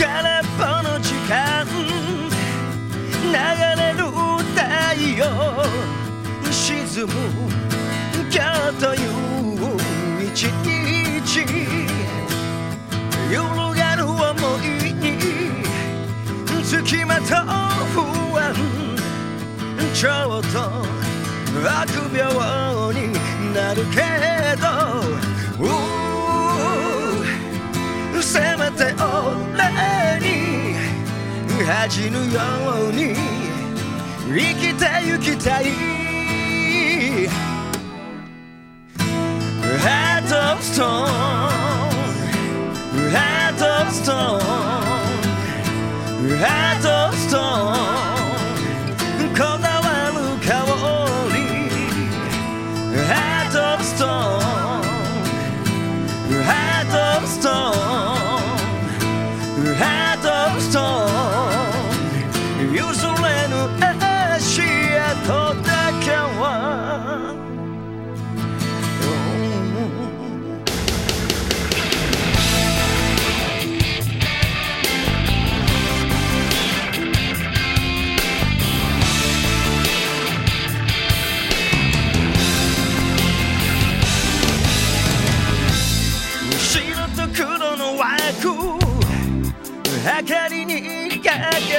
空っぽの時間流れる太陽沈む今日という一日揺るがる想いにつきまとう不安。ちょっと臆病になるけど。じぬように生きてゆきたい Heart of stone Heart of stone Heart of stone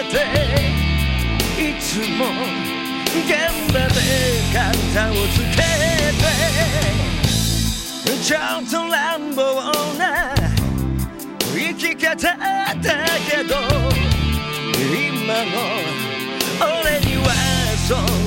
ていつも現場で肩をつけてちょっと乱暴な生き方だけど今の俺にはそう